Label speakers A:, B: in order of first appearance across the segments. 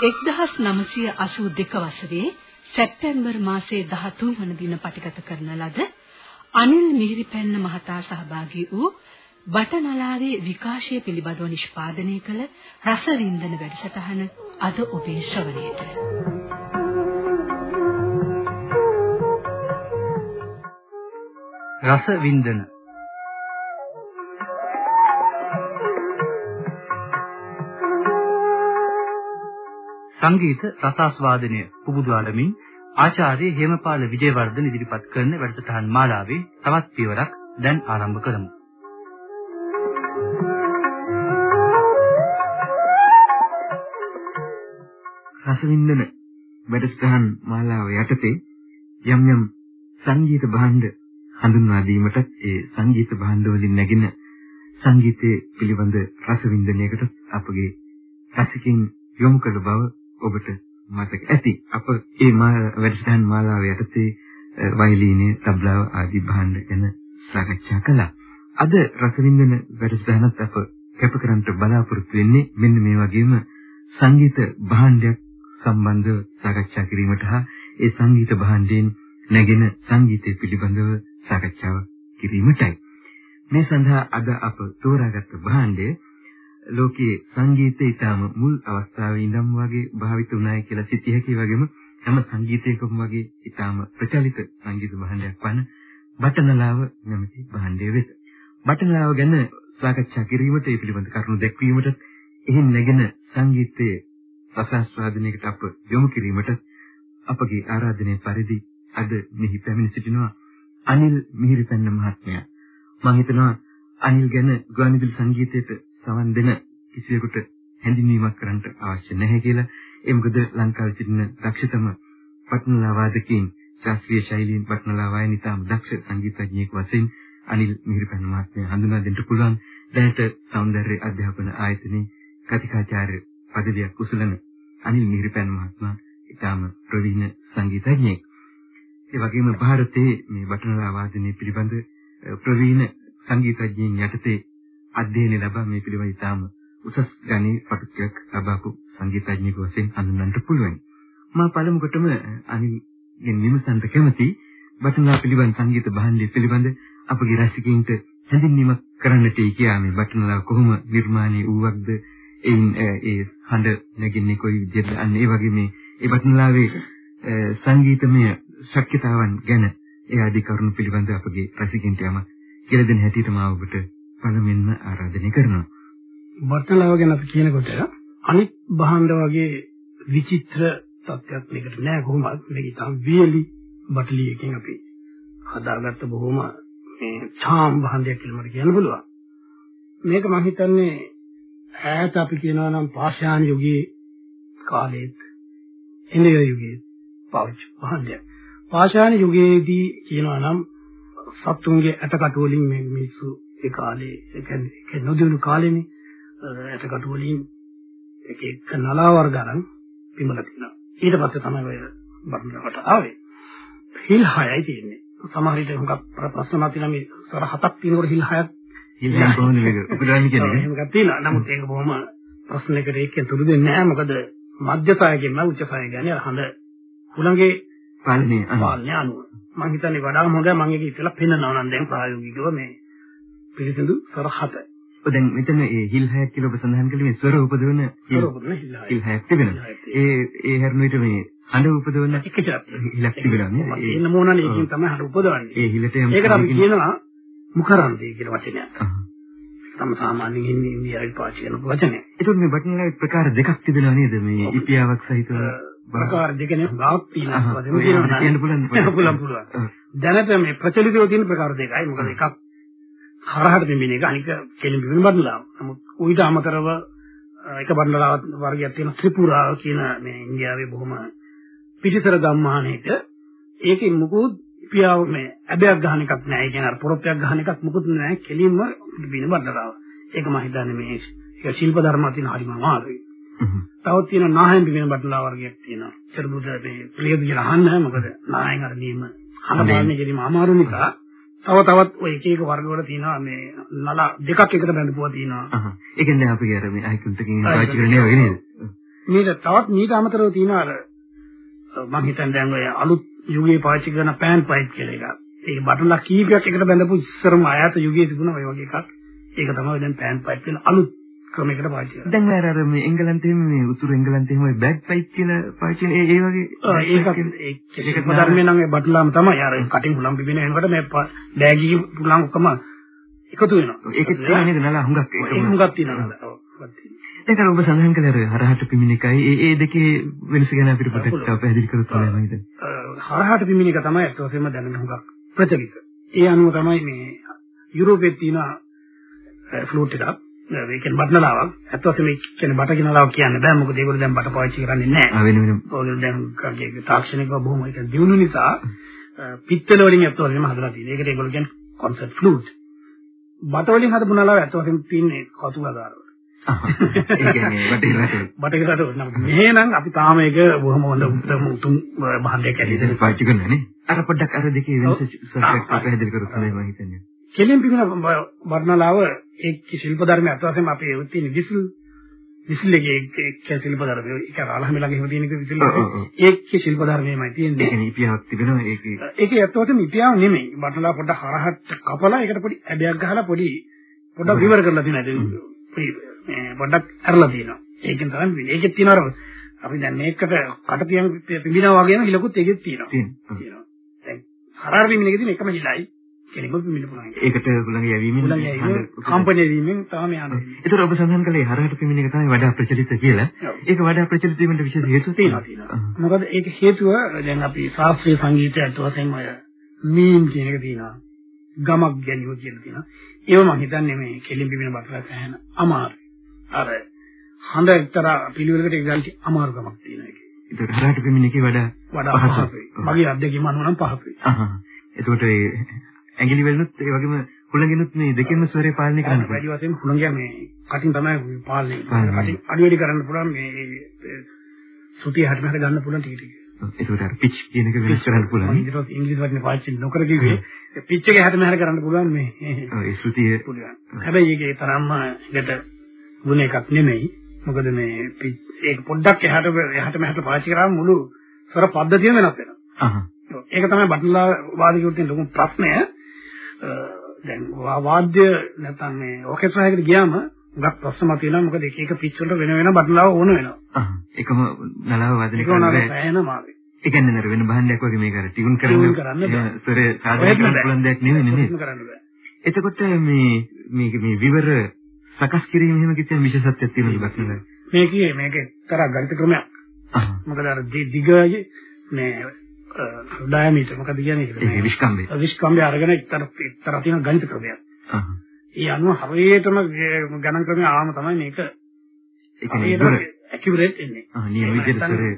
A: 1982 වසරේ සැප්තැම්බර් මාසයේ 13 වන දින පටිගත කරන ලද අනිල් මිහිරිපැන්න මහතා සහභාගී වූ බටනලාවේ විකාශය පිළිබඳව නිෂ්පාදනය කළ රසවින්දන වැඩසටහන අද ඔබේ ශ්‍රවණයට.
B: රසවින්දන සංගීත රසාස්වාදනය පුබුදුවලමින් ආචාර්ය හේමපාල විජේවර්ධන ඉදිරිපත් කරන වැඩසටහන් මාලාවේ තවත් පියවරක් දැන් ආරම්භ කරමු.
C: රසවින්දන වැඩසටහන් මාලාව යටතේ යම් යම් සංගීත භාණ්ඩ හඳුන්වා දීමටත් ඒ සංගීත භාණ්ඩ වලින් නැගෙන සංගීතයේ පිළිබඳ රසවින්දනයකට අපගේ රසිකින් යොමු කළ බව ඔබට මතක ඇති. අප මේ වැඩසටහන් මාලාව යටතේ වයලීනේ, තබ්ලාව ආදී භාණ්ඩ ගැන සාකච්ඡා කළා. අද රසවින්දන වැඩසටහනත් අප කැප කරන්නට බලාපොරොත්තු වෙන්නේ මෙන්න මේ වගේම සංගීත භාණ්ඩයක් සම්බන්ධව සාකච්ඡා කිරීමට හා ඒ සංගීත භාණ්ඩයෙන් නැගෙන සංගීතය පිළිබඳව සාකච්ඡාව කිරීමටයි. මේ සඳහා අද අප තෝරාගත් භාණ්ඩය ලෝකයේ සංගීතය ඊටම මුල් අවස්ථාවේ ඉඳන් වගේ භාවිත වුණායි කියලා සිතිය හැකි වගේම හැම සංගීතයකම වගේ ඊටම ප්‍රචලිත සංගීත භාණ්ඩයක් වන බටනලාව නැමැති භාණ්ඩය වෙත. බටනලාව ගැන සාකච්ඡා කිරීමට ඒ පිළිබඳ කරුණු දැක්වීමට එහින් නැගෙන සංගීතයේ රසාස්වාදනයකට අප යොමු කිරීමට අපගේ ආරාධනය පරිදි අද මෙහි පැමිණ සිටිනවා අනිල් මිහිරිපැන්න මහත්මයා. මම හිතනවා අනිල් ගැන ගුවන්විදුලි සංගීතයට සමන් දෙන කිසියෙකුට හැඳින්වීමක් කරන්නට අවශ්‍ය නැහැ කියලා. ඒ මොකද ලංකාවේ සිටින දක්ෂතම පට්නලා වාදකයින් ශාස්ත්‍රීය ශෛලීන් පට්නලා වයන් ඉතාම දක්ෂ සංගීතඥයෙක් වශයෙන් අනිල් මිහිරපැන්න මහත්මයා හඳුනා දෙන්න පුළුවන්. දැනට సౌందර්ය අධ්‍යාපන ආයතනයේ කතිකාචාර්ය පදවියක් උසුලන අනිල් මිහිරපැන්න මහත්මයා ඉතාම ප්‍රවීණ සංගීතඥයෙක්. ඒ වගේම ಭಾರತයේ මේ බටනලා වාදනය පිළිබඳ ප්‍රවීණ සංගීතඥයින් යටතේ අධ්‍යයනය ලබා මේ පිළිවෙල ඉතාම උසස් ගණේ පටුකයක් ලබාපු සංගීතඥයෙකු වශයෙන් හඳුන්වන්නට පුළුවන්. මා පළමු කොටම අනිගෙන් විමසන්න කැමති බටනලා පිළිබඳ සංගීත භාණ්ඩය පිළිබඳ අපගේ රසිකයින්ට හැඳින්වීමක් කරන්නට කියා මේ බටනලා කොහොම නිර්මාණය වූවක්ද එයින් ඒ හඬ නැගින්නේ කොයි විදිහටද අන්න ඒ වගේ මේ ඒ බටනලාවේ සංගීතමය ශක්්‍යතාවන් ගැන ඒ ආදී කරුණු පිළිබඳ අපගේ රසිකින්ට යම කියලා දෙන හැටියට මා ඔබට පළමුවෙන්ම ආරාධනය කරනවා.
D: වර්තලාව ගැන අපි කියනකොට අනිත් භාණ්ඩ වගේ විචිත්‍ර තත්ත්වයක් මේකට නෑ කොහොමද මේක ඉතාම වියලි බටලියකින් අපි හදාගත්ත බොහොම මේ ඡාම් භාණ්ඩයක් කියලා මට කියන්න පුළුවන්. මේක මම හිතන්නේ ඈත අපි කියනවා නම් පාෂාණ යුගයේ කාලෙත් ඉන්දිය යුගයේ පාවිච්චි භාණ්ඩයක්. පාෂාණ යුගයේදී කියනවා නම් සත්තුන්ගේ ඇටකටු වලින් මේ මිනිස්සු ඒ කාලේ ඒ කියන්නේ නොදිනු කාලේනේ ඇටකටු වලින් එක එක නලා වර්ග අරන් පිමල තියෙනවා. ඊට පස්සේ තමයි ඔය බර්ණකට ආවේ. හිල් හයයි තියෙන්නේ. සමහර විට හුඟක් ප්‍රශ්න නැතිනම් මේ සර හතක් තියෙනකොට හිල් හයක්
C: හිල් හය කොහොමද මේක උපදවන්නේ කියන එක.
D: එහෙමකක් තියෙනවා. නමුත් ඒක බොහොම ප්‍රශ්නයකට ඒකෙන් තුරු දෙන්නේ නැහැ. මොකද මධ්‍ය සායකෙන් නම් උච්ච සායක කියන්නේ හඳ හුළඟේ
C: පාලනය
D: පාලනය අනුව. මම හිතන්නේ වඩාම හොඳයි මම ඒක ඉතලා පෙන්නනවා නම් දැන් ප්‍රායෝගිකව මේ පිළිසිඳු ස්වර හත.
C: දැන් මෙතන මේ හිල් හයක් කියලා ඔබ සඳහන් කළේ මේ ස්වර උපදවන
D: හිල්
C: හයක් තිබෙනවා. ඒ ඒ හැරුණු විට මේ හඬ උපදවන හිලක් තිබෙනවා නේද?
D: ඒ නමෝනනේ ඒකෙන් තමයි හඬ උපදවන්නේ.
C: ඒ හිලට යම්
D: ඒකට අපි කියනවා මුඛරන්තේ කියලා වචනයක්. තම සාමාන්‍යයෙන් ඉන්නේ ඉන්දියාවේ පාවිච්චි කරන වචනය.
C: ඒකට මේ බටන්ලයි ප්‍රකාර දෙකක් තිබෙනවා නේද? මේ ඉපියාවක් සහිතව
D: ප්‍රකාර දෙකනේ ගාක් තියෙනවා. කියන්න
C: පුළුවන්.
D: පුළුවන් පුළුවන්. දැනට මේ ප්‍රචලිතව තියෙන ප්‍රකාර දෙකයි. මොකද එකක් හරහට දෙමින එක අනික කෙලින් බිමින බඩලාව. නමුත් ඌට අමතරව එක බණ්ඩලාව වර්ගයක් තියෙන ත්‍රිපුරා කියන මේ ඉන්දියාවේ බොහොම පිටිසර ගම්මානයක ඒකේ මුකුත් පියාව මේ ඇබයක් ගහන එකක් නෑ. ඒ කියන්නේ අර පොරොප්පයක් ගහන එකක් මුකුත් නෑ. කෙලින්ම බින බණ්ඩලාව. ඒක මම හිතන්නේ මේ ඒක ශිල්ප ධර්ම තියෙන හරිම අමාරුයි. තවත් තියෙන නාහෙන් බින බණ්ඩලා වර්ගයක් තියෙනවා. චර්බුද මේ ප්‍රියද කියලා අහන්න මොකද නාහෙන් අර නියම අහන්න බෑනේ කිරීම අමාරු නිසා තව තවත් ඔය එක එක වර්ගවල තියෙනවා මේ නල දෙකක් එකට බැඳපුවා තියෙනවා.
C: අහහ. ඒ කියන්නේ අපි අර මේ අයිකුන්ටකින් පාවිච්චි කරන්නේ වගේ නේද?
D: මේක තවත් මීට අමතරව තියෙනවා අර මම හිතන්නේ දැන් ඔය අලුත් යුගයේ පාවිච්චි කරන පෑන් පයිප් කියලා එකක්. ඒ බටුලා කීපයක් එකට බැඳපු ඉස්සරම ආයත යුගයේ තිබුණ ඔය වගේ එකක්. ඒක තමයි දැන් පෑන් පයිප් කියන අලුත් ක්‍රමයකට පාවිච්චි කරන්නේ.
C: දැන් අර අර මේ එංගලන්තයේ මේ උතුරු එංගලන්තයේ මේ බෑග් පයිප් කියලා පාවිච්චි ඒ ඒ වගේ
D: ඒකත් ඒක ධර්මයේ නම් ඒ බටුලාම තමයි අර කටින් හුලම් පිපෙන එනකොට මේ බෑග් හුලම් ඔක්කොම එකතු වෙනවා.
C: ඒකත් තියෙන නේද නලා හුඟක්
D: ඒක හුඟක් තියෙනවා.
C: ඒක ඔබ සඳහන් කළේ අර හරහට පිමින එකයි ඒ ඒ දෙකේ වෙනස ගැන අපිට පොඩ්ඩක් පැහැදිලි හොඳයි මම හිතන්නේ.
D: හරහට පිමින එක තමයි අත් වශයෙන්ම දැනගන්න හුඟක් ප්‍රචලිත. ඒ අනුව තමයි මේ යුරෝපයේ තියෙන ෆ්ලූට් එකක් ඒ කියන්නේ බටනලාවක් අත් වශයෙන්ම කියන්නේ බටකිනලාවක් කියන්න බෑ මොකද ඒගොල්ලෝ දැන් බට පාවිච්චි කරන්නේ නැහැ.
C: ආ වෙන වෙන.
D: ඕගොල්ලෝ දැන් කගේ තාක්ෂණිකව බොහොම ඒක දියුණු නිසා පිත්තල වලින් අත් වශයෙන්ම හදලා තියෙනවා. ඒකට ඒගොල්ලෝ කියන්නේ කොන්සර්ට් ෆ්ලූට්. බට වලින් හදපු නලාව අත් වශයෙන්ම තින්නේ කතුලාකාරව.
C: ඒ කියන්නේ වටේරට
D: බටහිරට නම් මෙහෙනම් අපි තාම ඒක බොහොම හොඳ උත්තම උතුම් භාණ්ඩයක් ඇහිදෙන
C: පාවිච්චි කරනවා නේ අර පොඩ්ඩක් අර දෙකේ වෙනස සල්පෙක්ට පැහැදිලි කරොත් හොඳයි මම හිතන්නේ
D: කෙලින් පිටින වර්ණලාව ඒ ශිල්ප ධර්මයේ අත්වශයෙන්ම අපේ ඒත් තියෙන විසල් විසල් එකේ ඒක ශිල්ප ධර්මය ඒක අලහම ළඟ එහෙම තියෙන එක විසල් ඒකේ ශිල්ප ධර්මයමයි තියෙන්නේ
C: ඒක නිපියාවක් තිබෙනවා ඒකේ
D: ඒකේ අත්වශයෙන්ම නිපියාව නෙමෙයි වර්ණලාව පොඩ්ඩක් හරහට කපලා ඒකට පොඩි ඇබයක් ගහලා පොඩි පොඩ්ඩක් විවර කරලා තියෙනවා මේ පොඩ්ඩක් අරලා තියෙනවා. ඒකෙන් තමයි ඒකෙත් තියෙනවා අපි දැන් මේකට කට තියන් පිඹිනා වගේම හිලකුත් ඒකෙත් තියෙනවා. තියෙනවා. දැන් හරහර පිඹිනකදී මේකම හිලයි. කෙනෙකුත් පිඹින්න පුළුවන්.
C: ඒකට උලංග යැවීමෙන්
D: කම්පණය වීමෙන් තමයි යන්නේ.
C: ඒතර ඔබ සඳහන් කළේ හරහට පිඹින එක තමයි වඩා ප්‍රචලිත කියලා. ඒක වඩා ප්‍රචලිත වීමට විශේෂ හේතු
D: තියෙනවා. මොකද ඒක හේතුව දැන් අපි ශාස්ත්‍රීය සංගීතයට වශයෙන් ඔය මීම් කියන එක තියෙනවා. ගමක් ගැනීම කියලා තියෙනවා. ඒව මම හිතන්නේ මේ කෙලින් පිඹින බටලා සෑහෙන අමාරුයි. අර හඳ එක්තරා පිළිවෙලකට ගන්න අමාරුකමක් තියෙනවා ඒක.
C: ඒක හරහට පෙමිණේකේ වඩා
D: වඩා පහසුයි. මගේ අනුව නම් පහසුයි.
C: අහහ. එතකොට ඇඟිලි වලිනුත් ඒ වගේම හුළඟිනුත් මේ දෙකෙන්ම ස්වරය පාලනය කරන්න
D: පුළුවන්. වැඩි වශයෙන් හුළඟ මේ කටින් තමයි පාලනය කරන්නේ. කටින් අඩු වැඩි කරන්න පුළුවන් මේ සුතිය හැට මෙහෙට ගන්න පුළුවන් ටික ටික.
C: ඒකට අර පිච් කියන එක වෙනස් කරන්න පුළුවන්.
D: ඉංග්‍රීසි ඉංග්‍රීසි වචනේ පාවිච්චි නොකර කිව්වේ පිච් එක හැට මෙහෙට කරන්න පුළුවන් මේ.
C: ඔව් ඒ සුතිය
D: පුළුවන්. හැබැයි ඒකේ තරම්ම එකට ගුණ එකක් නෙමෙයි. මොකද මේ ඒක පොඩ්ඩක් එහාට එහාට මෙහාට පාවිච්චි කරාම මුළු ස්වර පද්ධතියම වෙනස් වෙනවා.
C: අහහ.
D: ඒක තමයි බටලා වාදිකයන්ට ලොකු ප්‍රශ්නය. දැන් වාද්‍ය නැත්නම් මේ ඕකෙස්ට්‍රා එකකට ගියාම ගොඩක් ප්‍රශ්න මතුවෙනවා මොකද එක එක පිච් වලට වෙන වෙන බටලාව ඕන වෙනවා.
C: එකම නලාව වාදනය
D: කරන්න බැහැ.
C: ඒ කියන්නේ නේද වෙන භාණ්ඩයක් වගේ මේක අර ටියුන් කරන්න ස්වරය සාධනය කරන්න පුළුවන් දෙයක් නෙවෙයි නේද? එතකොට මේ මේක මේ විවර සකස් කිරීම එහෙම කිව්වම විශේෂත්වයක් තියෙනවද බක්නල?
D: මේකේ මේක එක්තරා ගණිත ක්‍රමයක්. මොකද අර දිගයි මේ ඩයමීටර් මොකද කියන්නේ?
C: ඒක විස්කම්බේ.
D: විස්කම්බේ අරගෙන එක්තරා එක්තරා තියෙන ගණිත ක්‍රමයක්. ඒ අනුව හරියටම ගණන් ක්‍රමය ආවම තමයි මේක
C: ඒ කියන්නේ
D: ඇකියුරේට් එන්නේ.
C: ආ නියම විදිහට සරේ.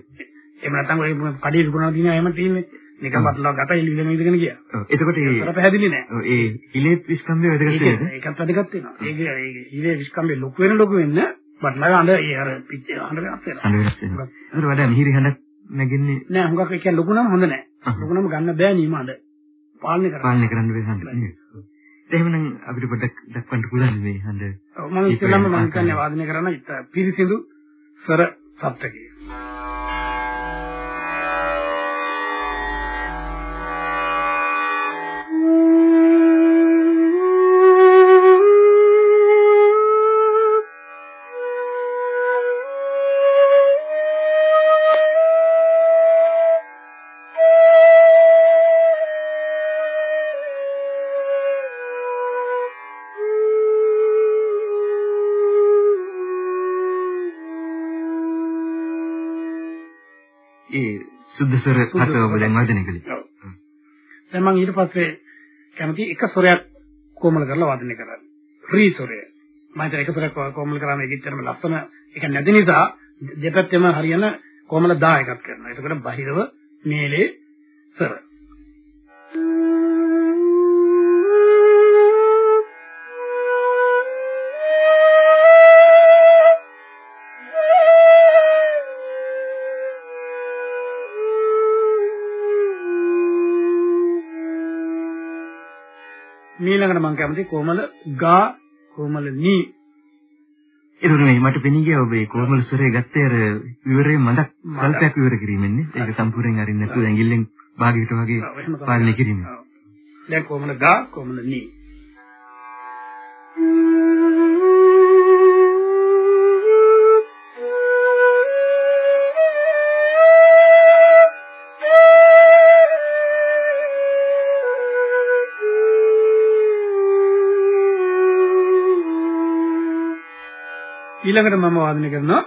D: එහෙම නැත්නම් ඔය කඩේ විකුණනවා තියෙනවා එහෙම තියෙන්නේ. නිකන් බටලා ගත ඉල්ලගෙන ඉඳගෙන ගියා.
C: ඔව් එතකොට
D: ඒ පැහැදිලි නෑ.
C: ඔව් ඒ හිලේ විස්කම්බේ වැදගත් නේද?
D: ඒකත් වැදගත් වෙනවා. ඒක ඒ හිලේ විස්කම්බේ ලොකු වෙන ලොකු වෙන්න බටලා ගන්න ඒ අර පිටේ හඬ වෙනස් වෙනවා.
C: හඬ වෙනස් වෙනවා. ඒකට වඩා මිහිරි හඬක් නැගෙන්නේ
D: නෑ හුඟක් ඒ කියන්නේ ලොකු නම් හොඳ නෑ. ලොකු නම් ගන්න බෑ නීම හඬ. පාලනය කරන්න.
C: පාලනය කරන්න බැහැ හඬ. එහෙමනම් අපිට පොඩ්ඩක් දක්වන්න පුළුවන් මේ.
D: ඔව් මම ඉස්සෙල්ලාම මම කියන්නේ වාදනය කරන පිරිසිදු ස්වර සප්තකය.
C: සුද්ධ ස්වර හත ඔබ දැන් වාදනය කළේ.
D: ඔව්. දැන් මම ඊට පස්සේ කැමති එක ස්වරයක් කොමල කරලා වාදනය කරන්න. ෆ්‍රී ස්වරය. මම හිතන එක ස්වරයක් කොමල කරාම ඒකෙච්චරම ලස්සන ඒක නැති නිසා දෙපැත්තෙම හරියන කොමල 10 එකක් කරනවා. එතකොට බහිරව මේලේ ස්වර. ඊළඟට මම කැමති කොමල ගා කොමල නී
C: ඒක නෙමෙයි මට පෙනී ගියා ඔබ ඒ කොමල් ස්වරය ගත්තේ අර විවරේ මඩක් සල්පයක් විවර කිරීමෙන්නේ. ඒක සම්පූර්ණයෙන් අරින්න නැතුව ඇඟිල්ලෙන් භාගයකට වගේ පාලනය කිරීම.
D: දැන් කොමල ගා කොමල නී. ඊළඟට මම වාදනය කරනවා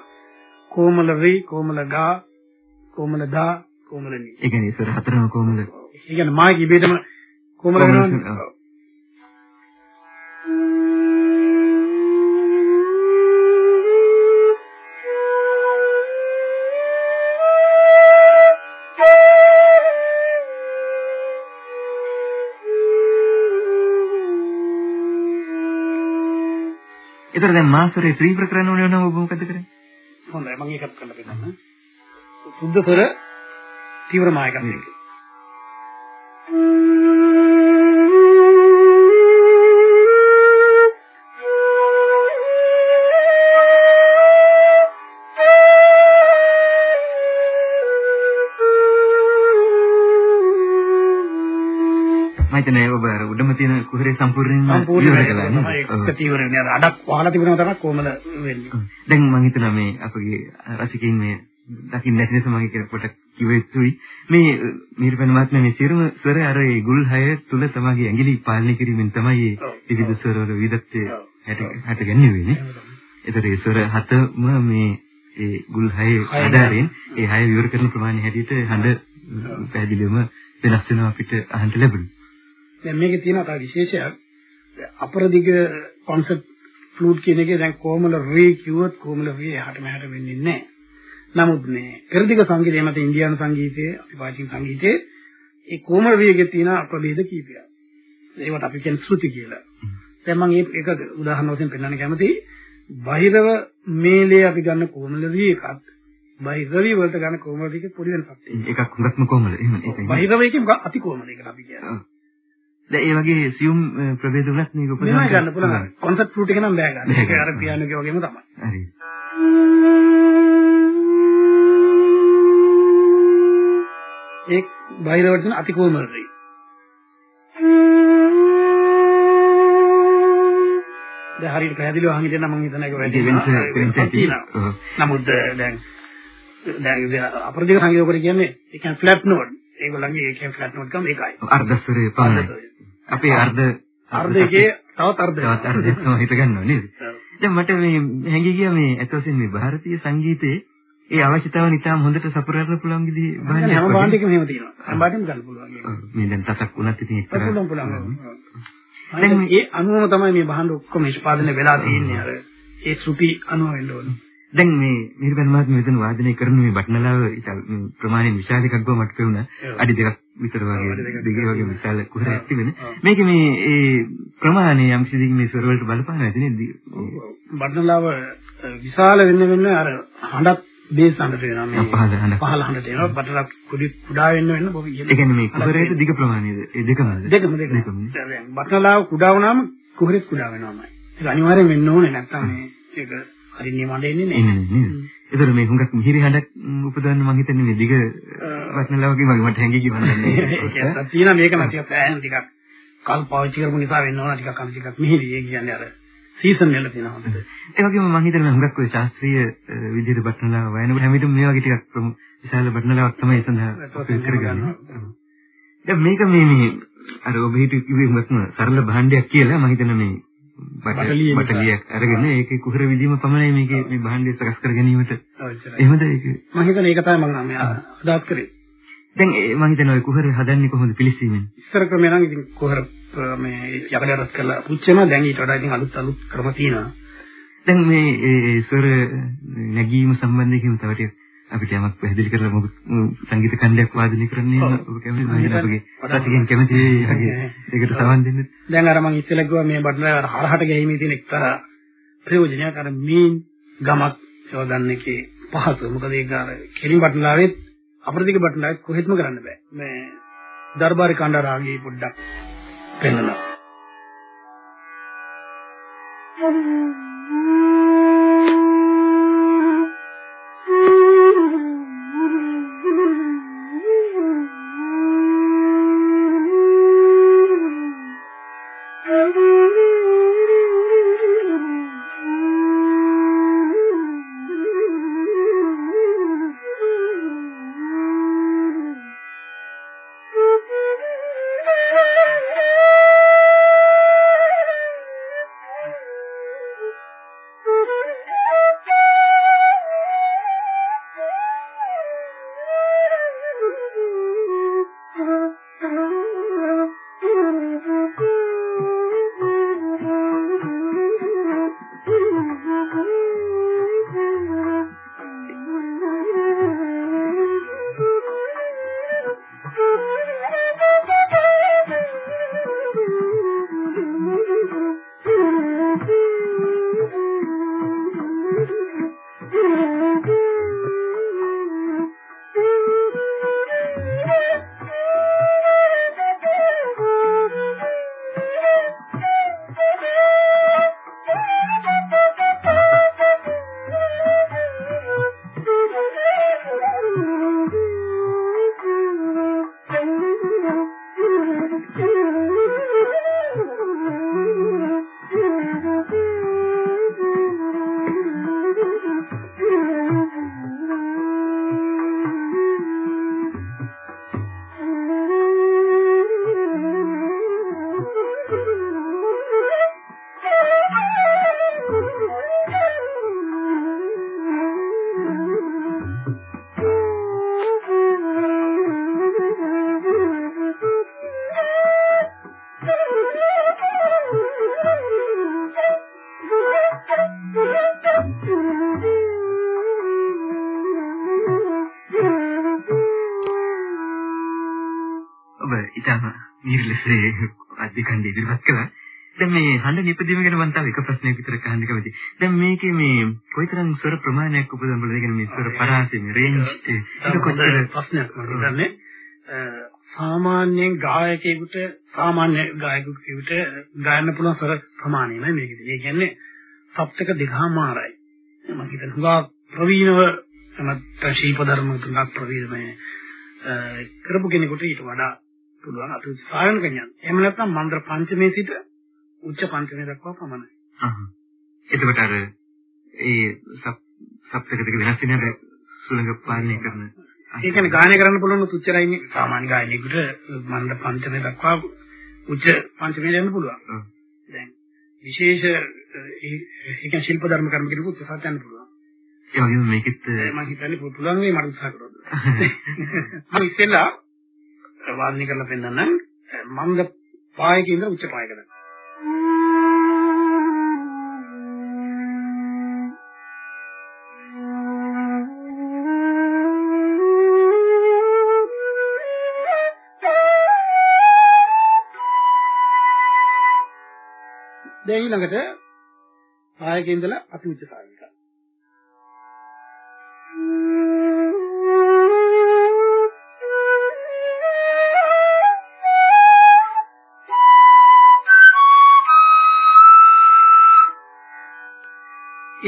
D: කොමල වේ කොමල ගා කොමල දා කොමල නී.
C: ඒ කියන්නේ ඉස්සර හතරම කොමල.
D: ඒ කියන්නේ මාගේ ඉබේටම කොමල කරනවා.
C: ඒතර දැන් මාස්තරේ ත්‍රිප්‍ර කරන්න ඕනේ නම් ඔබ මොකද කරන්නේ?
D: හොඳයි මම ඒකත් කරලා පෙන්නන්න. සුද්ධ ස්වර තීව්‍ර මායකම් එක.
C: හිතන්නේ ඔබ අර උඩම තියෙන කුහරේ සම්පූර්ණයෙන්ම ඉවර කළා
D: නේද? ඒක තීව්‍ර වෙන්නේ. අර අඩක් වහලා තිබුණා තමයි කොහමද වෙන්නේ.
C: දැන් මම හිතනවා මේ අපගේ රසිකින් මේ දකින්න නැති නිසා මම ඒක පොඩක් කිව යුතුයි. මේ මිහිරපන් මහත්මයා මේ සිරුම ස්වර අර ඒ ගුල් හය තුල තමයි ඇඟිලි පාලනය කිරීමෙන් තමයි මේ විවිධ ස්වරවල විවිධත්වය හැට හැට ගැන්වෙන්නේ. ඒතර ඒ ස්වර හතම මේ ඒ ගුල් හයේ ආධාරයෙන් ඒ හය විවර කරන ප්‍රමාණය හැටියට හඬ පැහැදිලිවම වෙනස් වෙනවා අපිට අහන්න ලැබුණා.
D: දැන් මේකේ තියෙන තව විශේෂයක් අපරදිග කොන්සර්ට් ෆ්ලූට් කියන එකේ දැන් කොමල රේ කිව්වොත් කොමල රේ එහාට මෙහාට වෙන්නේ නැහැ. නමුත් මේ පෙරදිග සංගීතය මත ඉන්දියානු සංගීතයේ අනිවාර්යයෙන් සංගීතයේ ඒ කොමල රේගේ තියෙන ප්‍රභේද කීපයක්. ඒවට අපි කියන්නේ ශ්‍රුති කියලා. දැන් මම ඒක උදාහරණ වශයෙන් පෙන්වන්න කැමතියි. බාහිරව මේලේ අපි ගන්න කොමල රේ එකත් බාහිරවි වලට ගන්න කොමල රේ එකේ පොඩි වෙනසක් තියෙනවා.
C: එකක් හුඟක්ම කොමල. එහෙම ඒකයි.
D: බාහිරව එකේ අති කොමල එකට අපි කියන්නේ.
C: දැන් ඒ වගේ සියුම් ප්‍රභේද වලත් මේක උපදවන්න
D: මේවා ගන්න පුළුවන්. කොන්සර්ට් ෆ්ලූට් එක නම් බෑ ගන්න. ඒක අර පියානෝ එක වගේම තමයි.
C: හරි.
D: ඒ බාහිරවට තියෙන අති කොමල් රේ. දැන් හරියට පැහැදිලිව අහන් ඉඳන් මම හිතන එක වැඩි
C: වෙනස වෙනස
D: තියෙනවා. නමුත් දැන් දැන් අපරදිග සංගීතවල කියන්නේ ඒ කියන්නේ ෆ්ලැට් නෝට්. ඒගොල්ලන්ගේ ඒ කියන්නේ ෆ්ලැට් නෝට් ගම ඒකයි.
C: අර්ධස්වරේ පමණයි. අපේ අර්ධ
D: අර්ධයේ තවත් අර්ධයක්.
C: තවත් අර්ධයක් තමයි හිත ගන්නව නේද? දැන් මට මේ හැඟි ගියා මේ අතවසින් මේ ಭಾರತೀಯ සංගීතයේ ඒ අවශ්‍යතාව නිතාම හොඳට සපුරන්න පුළුවන් විදිහේ
D: බාහනයක් හැම බාණ්ඩයකම එහෙම තියෙනවා. හැම බාණ්ඩෙම ගන්න පුළුවන් ඒක.
C: මේ දැන් තසක් වුණත් ඉතින් එක්තරා
D: පුළුවන් පුළුවන්. දැන් ඒ අනුවම තමයි මේ බාහන ඔක්කොම නිෂ්පාදනය වෙලා තියෙන්නේ අර ඒ ශ්‍රුති අනුව වෙන්න ඕනේ.
C: දැන් මේ මිහිරබන් මහත්මිය මෙතන වාදනය කරන මේ බටනලාව ප්‍රමාණයෙන් විශාල එකක් බව මට පෙවුණා. අඩි දෙකක් විතර වගේ දෙකේ වගේ විශාල කුහරයක් තිබෙන. මේක මේ ඒ ප්‍රමාණය යම් සිදින් මේ ස්වර වලට බලපාන නැති නේද?
D: බටනලාව විශාල වෙන්න වෙන්න අර හඬක් බේස් හඬට වෙනවා මේ
C: පහළ හඬ.
D: පහළ හඬට එනවා බටනලා කුඩි කුඩා වෙන්න වෙන්න බොහොම ඉහළ.
C: ඒ කියන්නේ මේ කුහරයේ දිග ප්‍රමාණයද? ඒ දෙකමද?
D: දෙකම දෙකම. දැන් බටනලාව කුඩා වුණාම කුහරෙත් කුඩා වෙනවාමයි. ඒක අනිවාර්යෙන් වෙන්න ඕනේ නැත්නම් මේ ඒක නැහැ.
C: එන්නේ නේද? ඒතර මේ හුඟක් මිහිරි හඬක් උපදවන්න මම හිතන්නේ මේ දිග වචනලාවකින් වගේ මට හැංගි කිව්වන්නේ.
D: ඒක තියෙන මේක නම් ටිකක් ඈන් ටිකක් කල් පාවිච්චි කරපු නිසා වෙන්න ඕන ටිකක් අනිත් ටිකක් මිහිරි. ඒ කියන්නේ අර සීසන් වල තියෙන හොඳට.
C: ඒ වගේම මම හිතන්නේ හුඟක් ඔය ශාස්ත්‍රීය විදිහට බටනලාව වයනකොට හැම විටම මේ වගේ ටිකක් විශාල බටනලාවක් තමයි සඳහා කරගන්නේ. දැන් මේක මේ මේ අර ඔබ හිතුවේ හුඟක්ම සරල භාණ්ඩයක් කියලා මම හිතන්නේ මේ බටලියක් අරගෙන ඒකේ කුහර විදීම පමණයි මේකේ මේ භාණ්ඩය සකස් කර ගැනීමට එහෙමද ඒක?
D: මම හිතන්නේ ඒක තමයි මම අදහස් කරේ.
C: දැන් මම හිතන්නේ ඔය කුහර හදන්නේ කොහොමද පිළිස්සීමෙන්?
D: ඉස්සර ක්‍රමය නම් ඉතින් කුහර මේ යකඩ රස් කරලා පුච්චනවා දැන් ඊට වඩා ඉතින් අලුත් අලුත් ක්‍රම තියෙනවා.
C: දැන් මේ ඒ ස්වර නැගීම සම්බන්ධයෙන් තව ටිකක් අපිට යමක් පැහැදිලි කරලා මොකද සංගීත කණ්ඩයක් වාදනය කරන්නේ ඔබ කැමතිද මම අපගේ රසිකයන් කැමති වගේ ඒකට සවන් දෙන්න.
D: දැන් අර මම ඉස්සෙල්ලා කිව්වා මේ අර හරහට ගැහිමේ තියෙන එක්තරා ප්‍රයෝජනයක්. අර මීන් ගමක් ඒවා ගන්න එකේ පහසු මොකද ඒක අර කෙලින් බටලාවෙත් අපරදිග බටලාවෙත් කොහෙත්ම කරන්න බෑ. මේ දර්බාරි කණ්ඩා රාගයේ පොඩ්ඩක් පෙන්නනවා
C: ඊටම නිර්ලසේ අධිකණ්ඩ ඉදිරිපත් කළා. දැන් මේ හඬ නිපදීම ගැන මම තව එක ප්‍රශ්නයක් විතර අහන්න කැමතියි. දැන් මේකේ මේ කොයිතරම් ස්වර ප්‍රමාණයක් උපදවන්න බලද කියන මේ ස්වර පරාසය මේ රේන්ජ්
D: ඒක කොච්චර ප්‍රශ්නයක් මම හිතන්නේ. සාමාන්‍යයෙන් ගායකයෙකුට සාමාන්‍ය ගායකයෙකුට ගායන්න පුළුවන් ස්වර ප්‍රමාණය නෑ මේකද. ඒ කියන්නේ සප්තක දෙකමාරයි. මම හිතන්නේ හුඟා ප්‍රවීණව නැත්නම් ශිල්ප ධර්ම තුනක් ප්‍රවීණමයි කරපු කෙනෙකුට ඊට වඩා පුළුවන් අතු සායන කන්‍යන්. එහෙම නැත්නම් මන්ත්‍ර පංචමේ සිට උච්ච පංචමේ දක්වා පමණයි.
C: එතකොට අර ඒ සප්තක දෙක වෙනස් වෙන සුළඟ පාලනය කරන
D: ඒ කියන්නේ ගායනා කරන්න පුළුවන් තුච්චරයි මේ සාමාන්‍ය ගායනයකට මන්ද පංචමේ දක්වා උච්ච පංචමේ යන්න පුළුවන්. දැන් විශේෂ ඒ කියන්නේ ශිල්ප ධර්ම කර්ම කෙනෙකුට උත්සාහ ගන්න පුළුවන්.
C: ඒ වගේම මේකෙත්
D: මම හිතන්නේ පුළුවන් වෙයි මට උත්සාහ කරොත්. මම ඉස්සෙල්ලා වාදනය කරලා පෙන්නන්නම් මන්ද පායක ඉඳලා උච්ච පායකට. දැන් ඊළඟට පායක ඉඳලා අති උච්ච සාගරයට.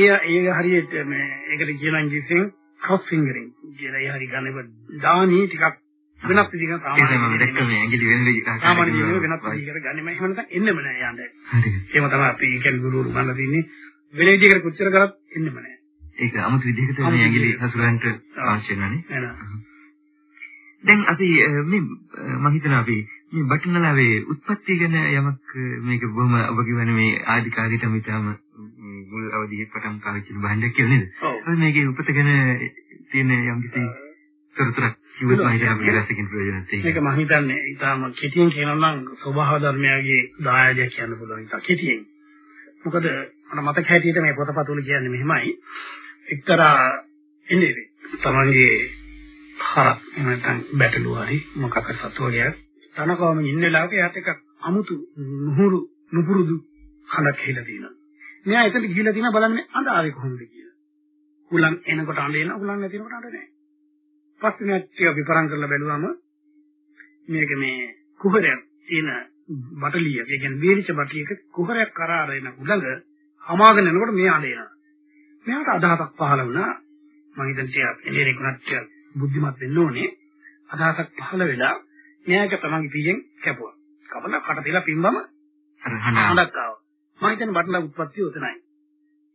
D: ඒ ඒ හරියට මේ ඒකට කියන ඉංග්‍රීසියෙන් ක්‍රොස් ෆින්ගරින් කියලා. ඒ හරි ගන්න දානි ටිකක් වෙනත් විදිහකට
C: සාමාන්‍ය මම දැක්ක මේ ඇඟිලි වෙන විදිහකට
D: සාමාන්‍ය වෙන වෙනත් විදිහකට ගන්න මම එහෙම නැත්නම් එන්නෙම නෑ යන්නේ. එහෙම තමයි අපි කියන්නේ ගුරුවරු ගන්න තින්නේ. වෙන විදිහකට කොච්චර කරත් එන්නෙම නෑ.
C: ඒක 아무තු විදිහකට මේ ඇඟිලි හසුරවන්න අවශ්‍ය වෙනනේ. දැන් අපි මේ මම හිතනවා අපි මේ බටනලාවේ උත්පත්ති ගැන යමක් මේක බොහොම ඔබ කියන්නේ මේ ආධිකාරීටම ඉතාම මුල් අවදියේ පටන් පාවිච්චි භාණ්ඩයක් කියලා නේද? ඔව්. මේකේ උපත ගැන තියෙන යම් කිසි තොරතුරක් කිව්වොත් මම හිතන්නේ අපිට රැසකින් ප්‍රයෝජනක් තියෙනවා.
D: මේක මම හිතන්නේ ඊටාම කෙටියෙන් කියනවා නම් ස්වභාව ධර්මයාගේ දායජය කියන්න පුළුවන් ඉතින් කෙටියෙන්. මොකද මට මතක හැටියට මේ පොතපත්වල කියන්නේ මෙහෙමයි. එක්තරා එන්නේ තමන්ගේ හරක් නැත්නම් බැටළුව හරි මොකක් හරි සතුව වගේ තනකවම ඉන්න වෙලාවක එයාට එක අමුතු නුහුරු නුපුරුදු හඬක් හෙලා තියෙනවා. මෙයා එතන ගිහිල්ලා තියෙනවා බලන්නේ අඬ ආවේ කොහොමද කියලා. උලන් එනකොට අඬ එනවා උලන් නැතිනකොට අඬ නැහැ. පස්සේ ටික විපරම් කරලා බැලුවම මේක මේ කුහරයක් තියෙන බටලිය ඒ කියන්නේ වේලිච්ච බටලියක කුහරයක් කරා අරගෙන උලඟ හමාගෙන යනකොට මේ අඬ එනවා. මෙයාට අදහසක් පහළ වුණා මම හිතන්නේ ටික එළියෙක් වුණත් බුද්ධිමත් වෙන්න ඕනේ. අදහසක් පහළ වෙලා මෙයාක තමන්ගේ පියෙන් කැපුවා. කපලා කට තියලා පිම්බම හඬක් ආවා. මම හිතන්නේ බටලා උත්පත්තිය උතනයි.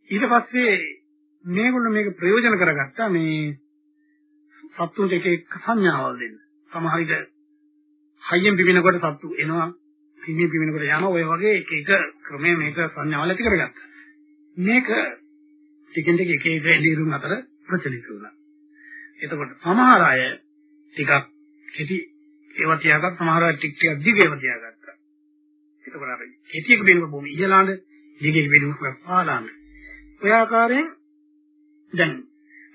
D: ඊට පස්සේ මේගොල්ලෝ මේක ප්‍රයෝජන කරගත්තා මේ සත්තුන්ට එක එක සංඥාවල් දෙන්න. සමහර විට හයියෙන් පිපෙනකොට සත්තු එනවා, පිමින් පිපෙනකොට යනවා. ඔය වගේ එක එක ක්‍රමයෙන් මේක සංඥාවල් ඇති කරගත්තා. මේක ටිකෙන් ටික එක එක එළිරුම් අතර ප්‍රචලිත වුණා. එතකොට සමහර අය ටිකක් කෙටි ඒවා තියාගත්ත සමහර අය ටික ටික දිග ඒවා තියාගත්තා. එතකොට අර කෙටියක බේරුව බොහොම ඉහළාඳ දිගේක බේරුව පහළාඳ. ඔය ආකාරයෙන් දැන්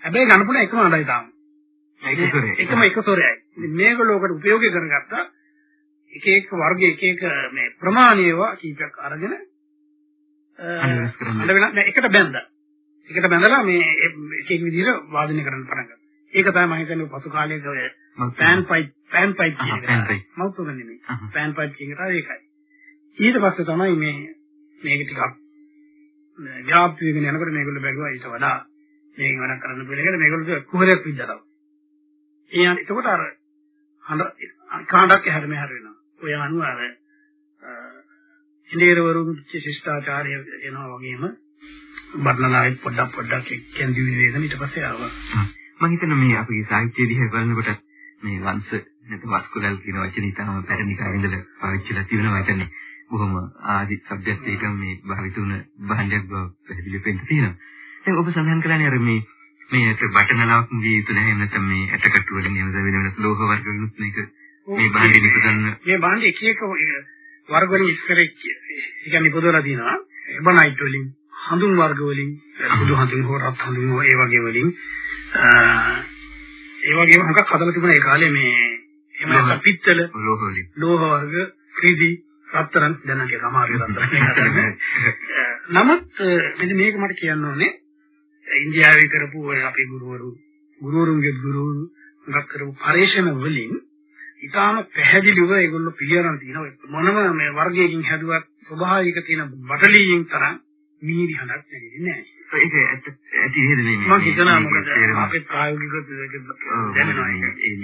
D: හැබැයි ගන්න පුළුවන් එකම අඩයි තාම. එකම එක සොරයි. මේගොල්ලෝකට උපයෝගී කරගත්තා එක එක වර්ග එක එක මේ ප්‍රමාණයව කීපයක් අරගෙන අ වෙන එකට බැඳලා. එකට බැඳලා මේ එක එක විදිහට වාදනය කරන්න පටන් ගත්තා. ඒක තමයි මම හිතන්නේ පසු කාලයක ඔය පෑන් පයිප් පෑන් පයිප් කියන එක. මවුත් උගන්නේ නෙමෙයි. පෑන් පයිප් කියන එක ඒකයි. ඊට පස්සේ තමයි මේ මේක ටිකක් ව්‍යාප්ති වෙගෙන යනකොට මේගොල්ලෝ බැලුවා ඊට වඩා මේක වැඩ කරන්න පුළුවන් මේගොල්ලෝ කුහරයක් විද්දලා. ඒ යන එතකොට අර හඬ කාණ්ඩක් හැර මෙහර වෙනවා. ඔය අනුව අර ඉන්දියරවරුන් ශිෂ්ටාචාරය එනවා වගේම බර්ණනායි පොඩ්ඩක් පොඩ්ඩක් කැන්දි විවේකන ඊට පස්සේ ආවා.
C: මම හිතන්නේ මේ අපේ සාහිත්‍ය දිහා බලනකොට මේ වංශ නැත්නම් වස්කුලල් කියන වචනේ තමයි පැරණි කාලේ ඉඳලා පාවිච්චිලා තියෙනවා හිතන්නේ. බොහොම ආදි සබ්ජෙක්ට් මේ භාවිතුන භාණ්ඩයක් බව පැහැදිලි වෙන්න තියෙනවා. දැන් ඔබ සඳහන් කළානේ අර මේ මේ බටනලාවක් දී යුතු නැහැ නැත්නම් මේ ඇටකටු වලින් එහෙම වෙන වෙනස් ලෝහ වර්ග වලින් මේක මේ භාණ්ඩෙ නිපදන්න
D: මේ භාණ්ඩ එක එක වර්ග වලින් ඉස්සර ඒ කියන්නේ පොදවලා තියෙනවා එබනයිට් වලින් හඳුන් වර්ග වලින් සුදු හඳුන් හෝ රත් හඳුන් හෝ ඒ වගේ වලින් ඒ වගේම හුඟක් හදලා තිබුණා ඒ කාලේ මේ එහෙම නැත්නම් පිත්තල,
C: ලෝහ වලින්.
D: ලෝහ වර්ග, ක්‍රීඩි, රත්තරන් දැන් නම් ඒක අමාරුයි රත්තරන්. නමුත් මෙන්න මේක මට කියන්න ඕනේ ඉන්දියාවේ කරපු ඔය අපේ ගුරුවරු ගුරුවරුන්ගේ ගුරුවරු ගත් කරපු පරිශ්‍රම වලින් ඉතාලම පැහැදිලිව ඒගොල්ලෝ පිළිගන්න තියෙනවා මොනම මේ වර්ගයකින් හැදුවත් ස්වභාවික තියෙන බටලියෙන් තරම් මිහිරි හඬක් නැගෙන්නේ නැහැ.
C: ඒක ඇත්ත ඇති නේද මේ
D: මම හිතනවා මොකද අපේ ප්‍රායෝගිකව දැනෙනවා ඒක.
C: ඒ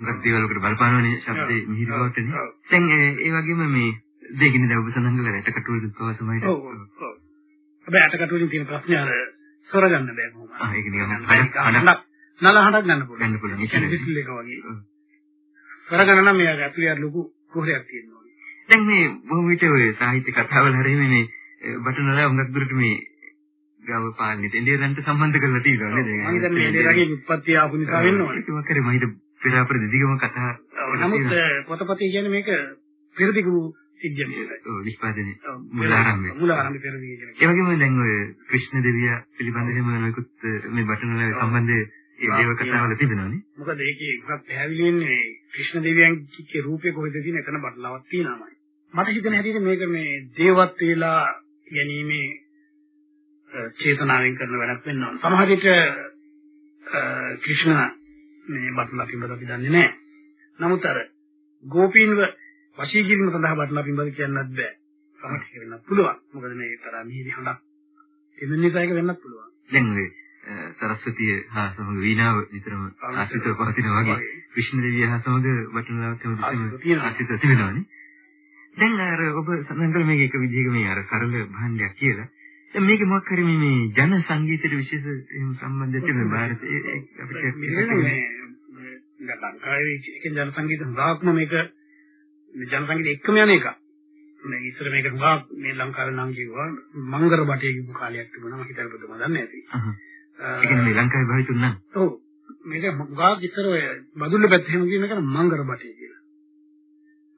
C: හුඟක් දේවල් වලට බලපානවනේ ශබ්දේ මිහිරි බවටනේ. දැන් ඒ වගේම මේ දැන් ඔබ සඳහන් කළා රටකටු වල පව තමයි.
D: ඔව් ඔව්. හැබැයි අටකටු වලින් තියෙන ප්‍රශ්නේ අර ස්වර ගන්න බෑ කොහොමද?
C: ආ ඒක නිකන්
D: හඬක් නල හඬක් ගන්න පුළුවන්.
C: ගන්න පුළුවන්.
D: ඒ කියන්නේ විසිල් එක වගේ. ස්වර ගන්න නම් මෙයාගේ ඇතුලේ අර ලොකු කුහරයක් තියෙනවා.
C: දැන් මේ බොහෝ විට ඔය සාහිත්‍ය කතාවල හරියම මේ බටනලා හුඟක් දුරට මේ ගව පාලනයට ඉන්දියාවට සම්බන්ධ කරලා තියෙනවා නේද?
D: මම හිතන්නේ මේ ඉන්දියාවේ උත්පත්ති ආපු නිසා වෙන්න ඕනේ.
C: ඒක මකරේ මම හිත පෙර අපර දෙදිගම කතා
D: නමුත් පොතපතේ කියන්නේ මේක පෙරදිගු සිද්ධියක් කියලා.
C: ඔව් නිෂ්පාදනයේ මුල ආරම්භය.
D: මුල ආරම්භය පෙරදිගු කියන්නේ.
C: ඒ වගේම දැන් ඔය ක්‍රිෂ්ණ දෙවියා පිළිබඳව නොයෙකුත් මේ බටනලා සම්බන්ධ ඒ දේව කතාවල තිබෙනවානේ.
D: මොකද ඒකේ එකක් පැහැදිලි වෙන්නේ ක්‍රිෂ්ණ දෙවියන්ගේ රූපේ කොහෙද තියෙන එතන බටලාවක් තියෙනවාමයි. මට හිතෙන හැටියට මේක මේ දේවත් වේලා ගැනීමේ චේතනාවෙන් කරන වැඩක් ඕන. සමහර විට ක්‍රිෂ්ණ මේ බටලා පිඹද අපි දන්නේ නැහැ. නමුත් අර ගෝපීන්ව වශී කිරීම සඳහා බටලා පිඹද කියන්නත් බෑ. සමහර විට වෙන්නත් පුළුවන්. මොකද මේ තරම් මිහිරි හඬක් එන්න නිසා ඒක වෙන්නත් පුළුවන්.
C: දැන් මේ සරස්වතිය හා සමග වීණාව නිතරම ආශ්‍රිතව පවතිනා වගේ ක්‍රිෂ්ණ දෙවිය හා සමග හැමදෙස්සම ආශ්‍රිතව තිබෙනවානේ. දැන් අර ඔබ සඳහන් කළ මේක එක විදිහක මේ අර සරල භාණ්ඩයක් කියලා. දැන් මේක මොකක් හරි මේ ජන සංගීතයට විශේෂ එහෙම සම්බන්ධයක් තියෙන ಭಾರತයේ අපිට
D: මේ ලංකාවේ කියන ජන සංගීත හුඟක්ම මේක ජන සංගීත එක්කම යන එක. මේ ඉස්සර මේක හුඟක් මේ ලංකාවේ නම් කිව්වා මංගර බටේ කියපු කාලයක් තිබුණා මම හිතලා බුදුම දන්නේ නැති.
C: ඒ කියන්නේ මේ ලංකාවේ භාවිතුන් නම්.
D: ඔව්. මේක හුඟක් ඉස්සර ඔය බදුල්ල පැත්තේ හැම කියන එක මංගර බටේ කියලා.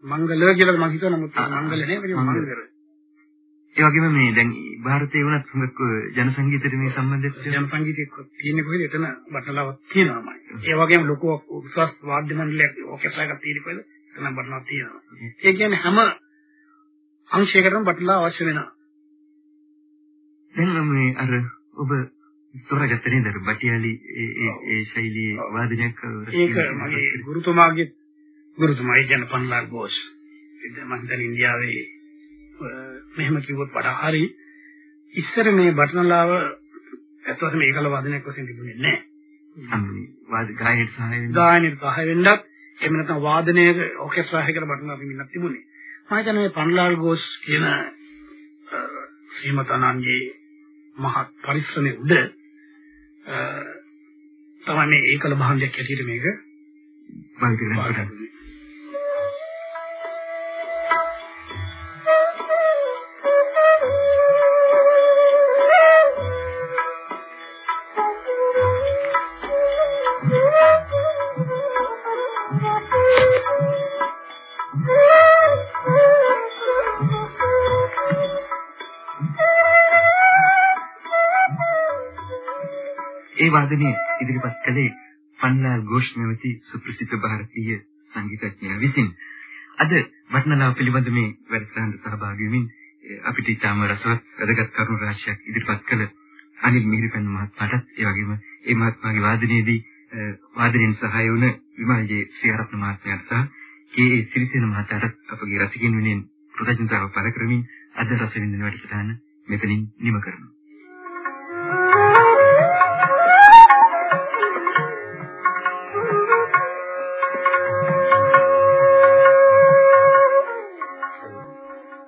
D: මංගල කියලා මම හිතුවා නමුත් මංගල නෙවෙයි මංගර.
C: ඒ වගේම මේ දැන් ಭಾರತයේ වුණත් හුඟක් ජන සංගීතයට මේ සම්බන්ධ
D: ජන සංගීතයක් තියෙන්නේ කොහෙද එතන බටලාවක් තියෙනවාමයි. ඒ වගේම ලොකු උසස් වාද්‍ය මණ්ඩලයක් ඕකෙස්ට්‍රා එකක් තියෙන කොහෙද එතන බටලාවක් තියෙනවා. ඒ කියන්නේ හැම අංශයකටම බටලා අවශ්‍ය වෙනවා.
C: දැන් මේ අර ඔබ තොරගත්ත නේද අර බටියාලි ඒ ඒ ඒ ශෛලී වාදනයක්
D: ඒක මගේ ගුරුතුමාගේ ගුරුතුමා ඒ කියන්නේ පන්ලාල් ගෝෂ් මම හිතන්නේ ඉන්දියාවේ මෙහෙම කිව්වොත් වඩා හරි ඉස්සර මේ බටනලාව ඇත්තටම ඒකල වාදනයක් වශයෙන් තිබුණේ නැහැ.
C: වාද ගායනයට සහාය වෙන්න.
D: ගායනයට සහාය වෙන්නත් එහෙම නැත්නම් වාදනයක ඕකෙස්ට්‍රා එකකට බටනලා පිමින්නක් තිබුණේ. මම හිතන්නේ මේ පන්ලාල් බෝස් කියන ශ්‍රීමතනන්ගේ මහත් පරිශ්‍රමයේ උඩ තමයි මේ ඒකල භාණ්ඩයක් ඇටියට මේක
C: භාවිත කරන්නේ. වාදනයේ ඉදිරිපත් කළේ පන්ලාල් ഘോഷ් නැමැති සුප්‍රසිද්ධ ಭಾರತೀಯ සංගීතඥයා විසින් අද වටනලාව පිළිබඳ මේ වැඩසටහනට සහභාගී වෙමින් අපිට ඊටම රසවත් වැදගත් කරුණු රාශියක් ඉදිරිපත් කළ අනිල් මිහිරිපන් මහත්මයාටත් ඒ වගේම ඒ මහත්මයාගේ වාදනයේදී වාදනයෙන් සහාය වුණ විමල්ජේ සියරත්න මහත්මයාට සහ කේ.ඒ. සිරිසේන මහතාට අපගේ රසිකින් වෙනින් කෘතඥතාව පළ කරමින් අද රස විඳින වැඩසටහන මෙතනින් නිම කරනවා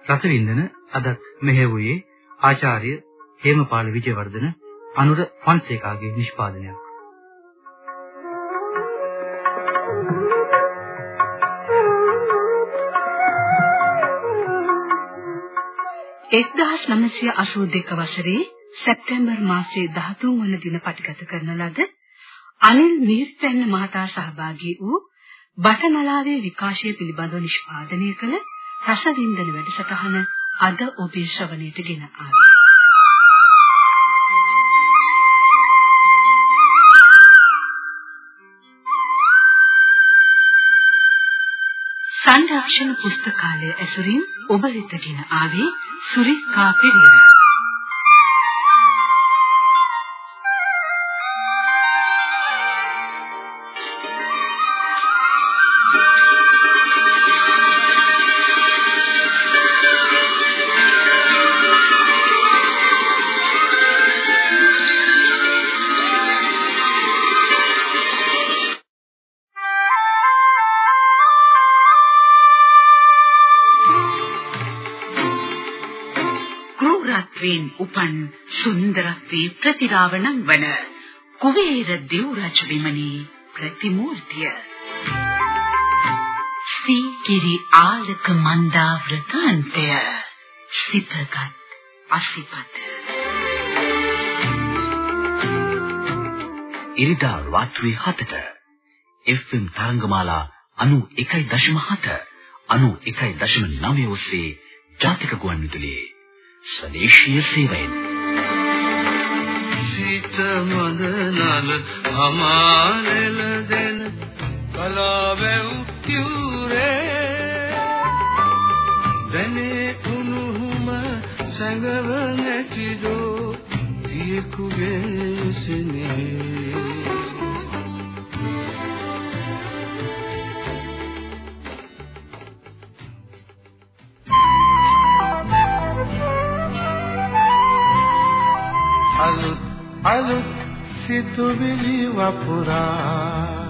B: රසවින්දන අදත් මෙහෙවුවේ ආචාර්ය හේමපාල විජයවර්ධන අනුර ෆොන්සේකාගේ නිෂ්පාදනයක්. එක්දහස් නමසය අසූ දෙක වසරේ සැප්තැම්බර් මාසයේ 13 වන දින පටිගත කරන ලද අනිල් මීර්තැන්න මහතා සහභාගී වූ බටනලාවේ විකාශය පිළිබඳව නිෂ්පාදනය කළ රසවින්දන වැඩසටහන අද ඔබේ ශ්‍රවණයට ගෙන ආවේ.
E: සංරක්ෂණ පුස්තකාලය ඇසුරින් ඔබ වෙතගෙන ආවේ සුරිකා පෙරේරා. උපන් සුන්දරත්වයේ ප්‍රතිරාවණම් වන කුවේර දෙව් රජ විමනී ප්‍රතිමූර්තිය. සීකිරි ආලක මන්දාවෘතාන්තය සිතගත් අසිපත.
F: ඉරිදා රාත්‍රී 7ට FM තරංගමාලා 91.7 91.9 ඔස්සේ ජාතික ගුවන්විදුලියේ ස්වදේශීය සේවයෙන්.
G: සිත මද නල අමාලෙල දෙන කලාවෙව් කියුරේ දනේ උණුහුම සැඟව නැතිදෝ දියකුගේ සනේ අලුත් සිතුවිලි වපුරා.